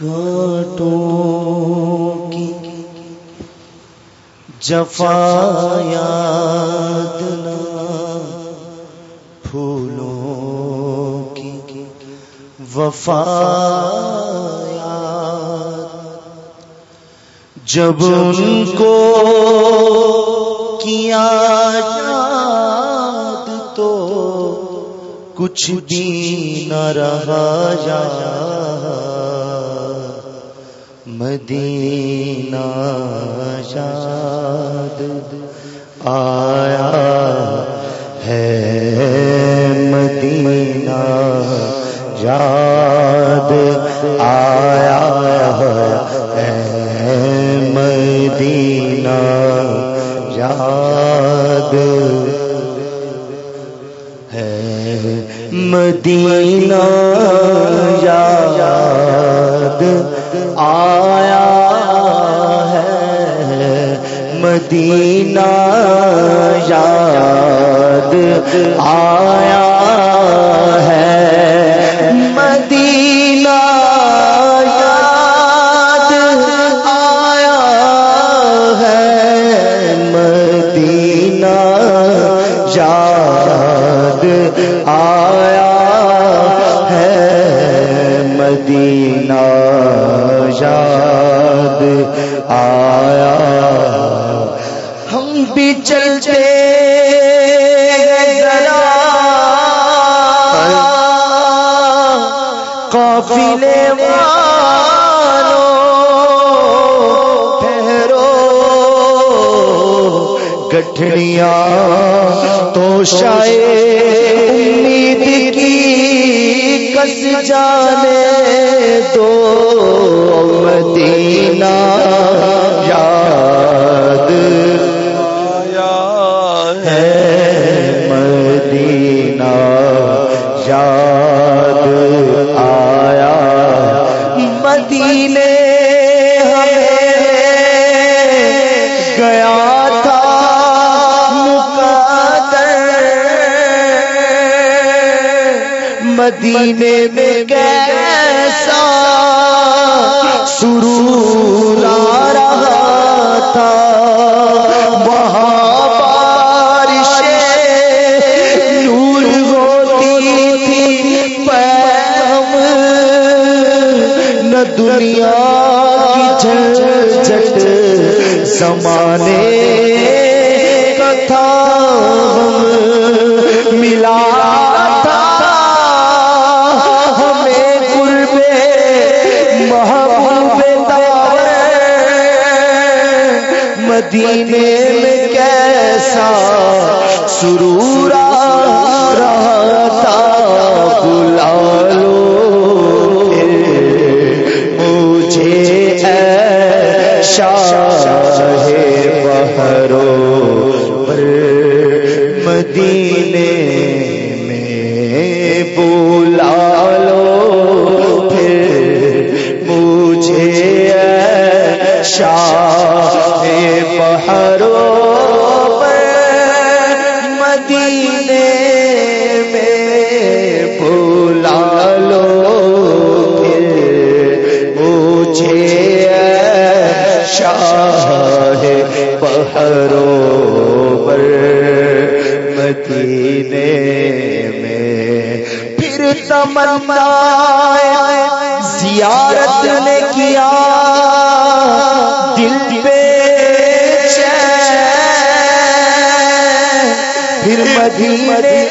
کانٹوں کی جفا یاد پھولوں کی وفا جب ان کو کیا یاد تو کچھ بھی نہ رہا جا مدینہ شاد آیا ہے مدینہ یاد آیا ہے مدینہ یاد ہے مدینہ یاد آیا ہے مدینہ یاد آیا ہے مدینہ یاد آیا ہے مدینہ یاد آیا گٹھڑیاں تو شاید امید کی کس جانے تو مدینہ۔ یاد مدینے میں کیسا سرور آ رہا تھا؟ وہاں بارش نور ہوتی تھی پیغام نہ دنیا کی جھٹ زمانے بہرو پر مدینے میں بلا لو، پھر مجھے شاہ بہرو پر مدینے میں بلا لو، پھر مجھے شاہ بہرو پر مدینے میں پھر تمنا زیارت نے کیا۔ دل پہ پھر مدینے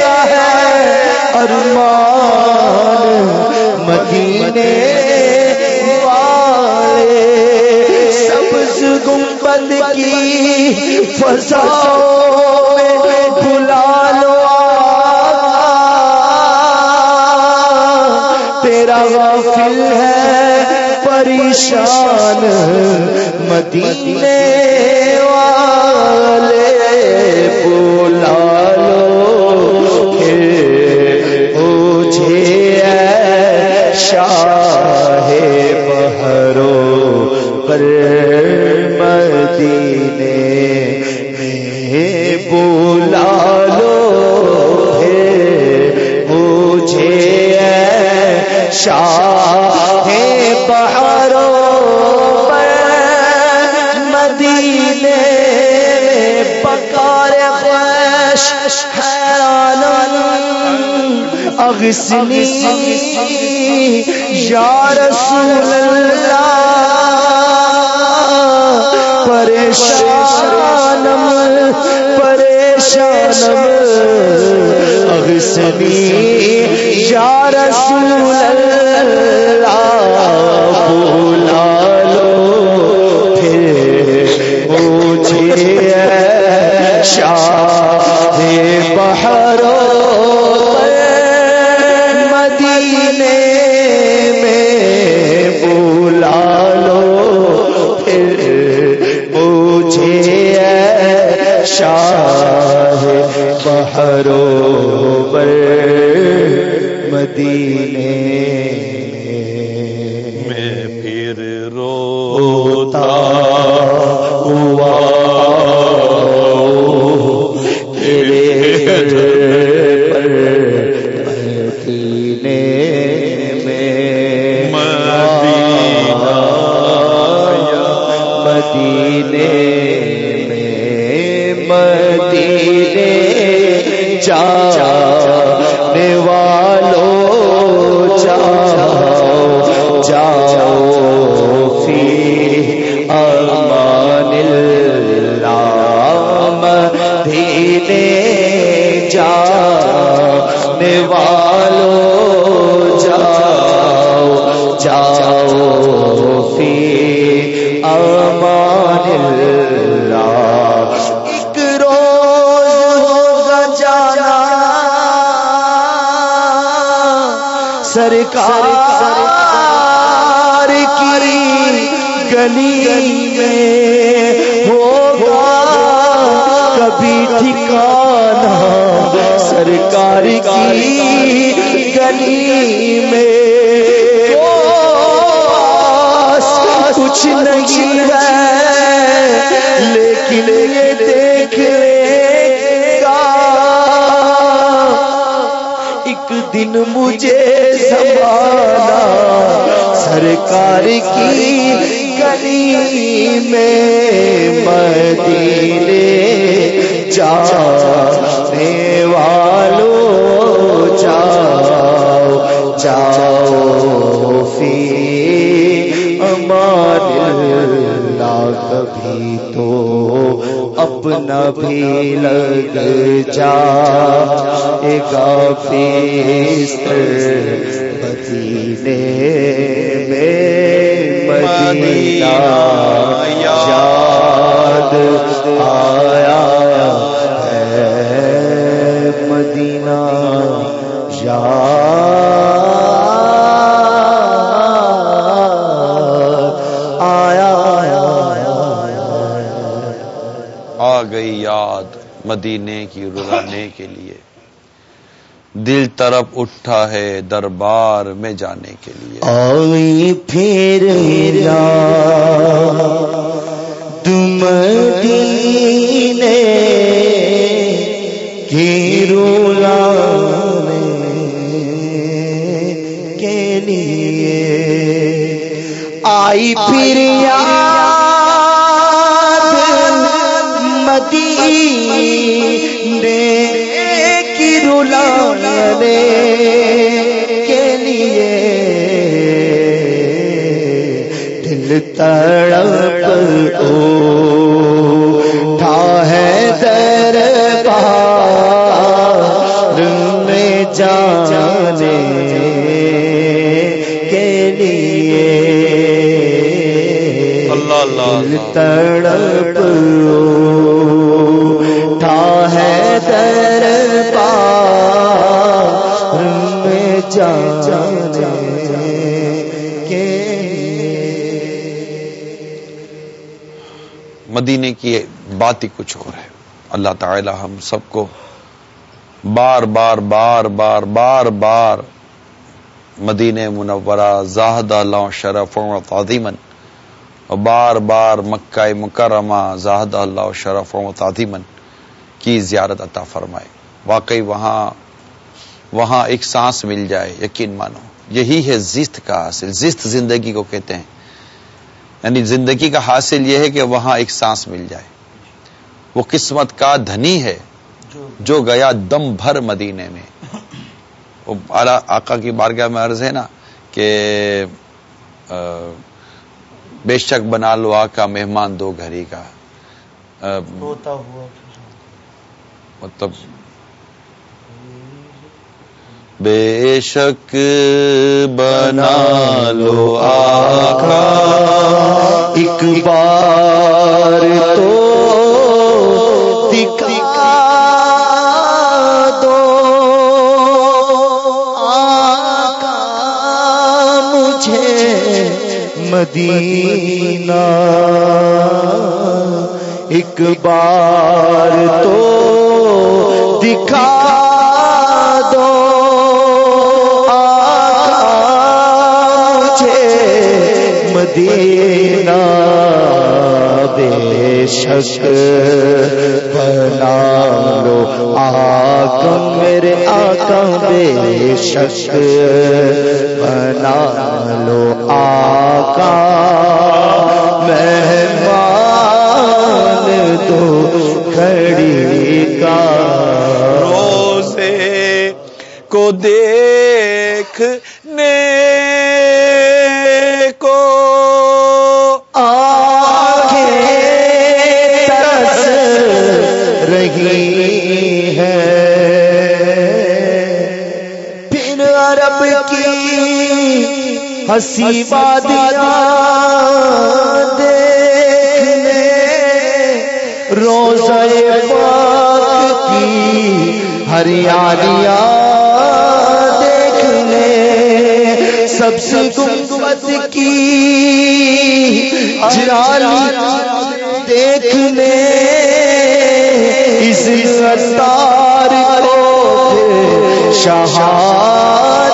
کا ہے۔ ارمان مدینے سبز گنبد کی فضاؤں میں بلا لو تیرا غافل ہے پریشان مدینے والے بلا لو۔ پھر مجھے اے شاہ بہرو۔ پر مدینے میں بلا لو پھر مجھے شاہ بہارو مدینے پکار خوش، حیران اغسنی یا رسول اللہ پریشانم پریشانم۔ اغسنی یا رسول اللہ بولا لو پھر مجھے شاہ بہرو مدینے پر مدینہ سرکار کی گلی میں ہوگا کبھی ٹھکانا سرکار کی گلی میں کچھ نہیں ہے لیکن یہ دیکھ دن مجھے سنبھالا سرکار کی گلی میں مدینے جانے والو جاؤ جاؤ فی امان اللہ، کبھی تو اپنا بھی لگ جا۔ گا پیستر مدینے میں مدینہ یاد آیا ہے۔ مدینہ یاد آیا آ گئی یاد مدینے کی دل طرف اٹھا ہے دربار میں جانے کے لیے۔ آئی پھر تم دینے کی رولانے کے لیے۔ آئی پھر یاد مدینے رولانے کے لیے۔ دل تڑپ اٹھا ہے دربار میں جانے کے لیے۔ دل تڑپ جانے کے مدینے کی بات ہی کچھ اور ہے۔ اللہ تعالی ہم سب کو بار بار بار بار بار بار مدینہ منورہ زاہد اللہ شرف و تعظیمن اور بار بار مکہ مکرمہ زاہد اللہ شرف و تعظیمن کی زیارت عطا فرمائے۔ واقعی وہاں وہاں ایک سانس مل جائے یقین مانو۔ یہی ہے زست کا حاصل۔ زست زندگی کو کہتے ہیں۔ یعنی زندگی کا حاصل یہ ہے کہ وہاں ایک سانس مل جائے۔ وہ قسمت کا دھنی ہے جو گیا دم بھر مدینے میں۔ وہ آقا کی بارگاہ میں عرض ہے نا کہ بے شک بنا لو آقا مہمان دو گھری کا۔ مطلب بے شک بنا لو آقا۔ ایک بار تو دکھا دو آقا۔ مجھے مدینہ۔ ایک بار تو دکھا بے شک بنا لو آقا میرے آقا بے شک، بنا لو آقا مہمان تو کھڑی کا۔ روزے کو دیکھنے ہنسی وادیاں دیکھنے پاک کی ہریالیاں دیکھنے، سب سے گنبد کی جلالی دیکھنے، اس ستار کو شہادی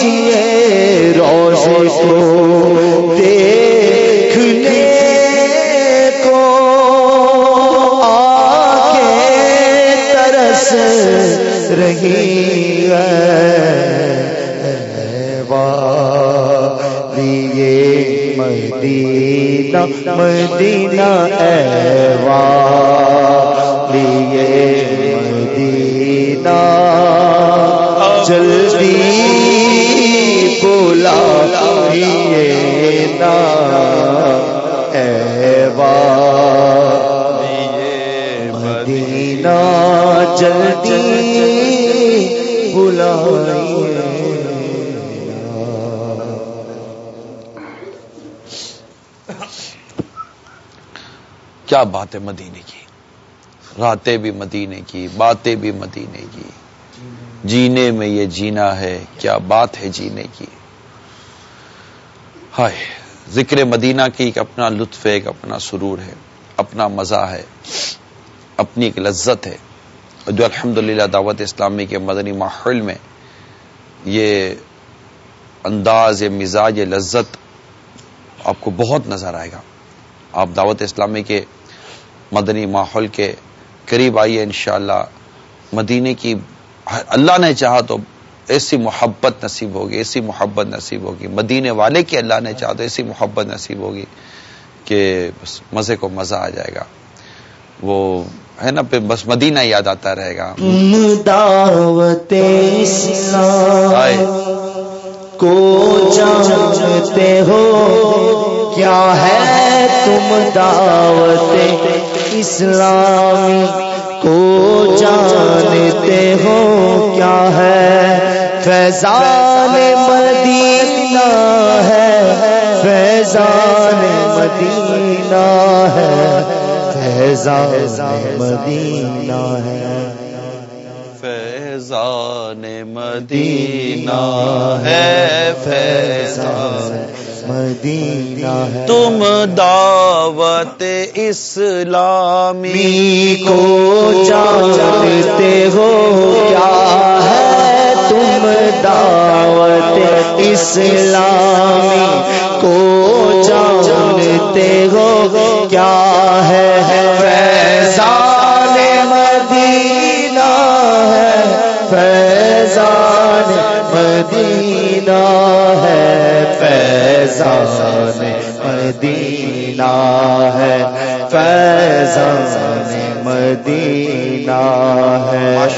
دیجیے روزے کو، دیکھنے کو، آنکھیں ترس رہی ہے لیے مدینہ مدینہ ایوا لیے مدینہ۔ جلدی جلدی بلائیے کیا بات ہے۔ مدینے کی؟ راتیں بھی مدینے کی، باتیں بھی مدینے کی۔ جینے میں یہ جینا ہے، کیا بات ہے جینے کی؟ ہائے، ذکر مدینہ کی ایک اپنا لطف ہے، ایک اپنا سرور ہے، اپنا مزہ ہے، اپنی ایک لذت ہے۔ جو الحمد دعوت اسلامی کے مدنی ماحول میں یہ انداز، یہ مزاج، یہ لذت آپ کو بہت نظر آئے گا۔ آپ دعوت اسلامی کے مدنی ماحول کے قریب آئیے انشاءاللہ۔ مدینے کی اللہ نے چاہا تو ایسی محبت نصیب ہوگی، ایسی محبت نصیب ہوگی۔ مدینے والے کی اللہ نے چاہا تو ایسی محبت نصیب ہوگی کہ بس مزے کو مزہ آ جائے گا۔ وہ ہے نا پھر بس مدینہ یاد آتا رہے گا۔ دعوت اسلام کو جانتے ہو کیا ہے تم دعوت اسلامی کو جانتے ہو؟ کیا ہے فیضان مدینہ ہے؟ فیضان مدینہ ہے۔ فیضان مدینہ ہے۔ فیضان مدینہ ہے فیضان مدینہ ہے۔ تم دعوت اسلامی می کو جانتے ہو کیا ہے؟ تم دعوت اسلامی کو جانتے ہو کیا فیضان مدینہ ہے فیضان مدینہ ہے۔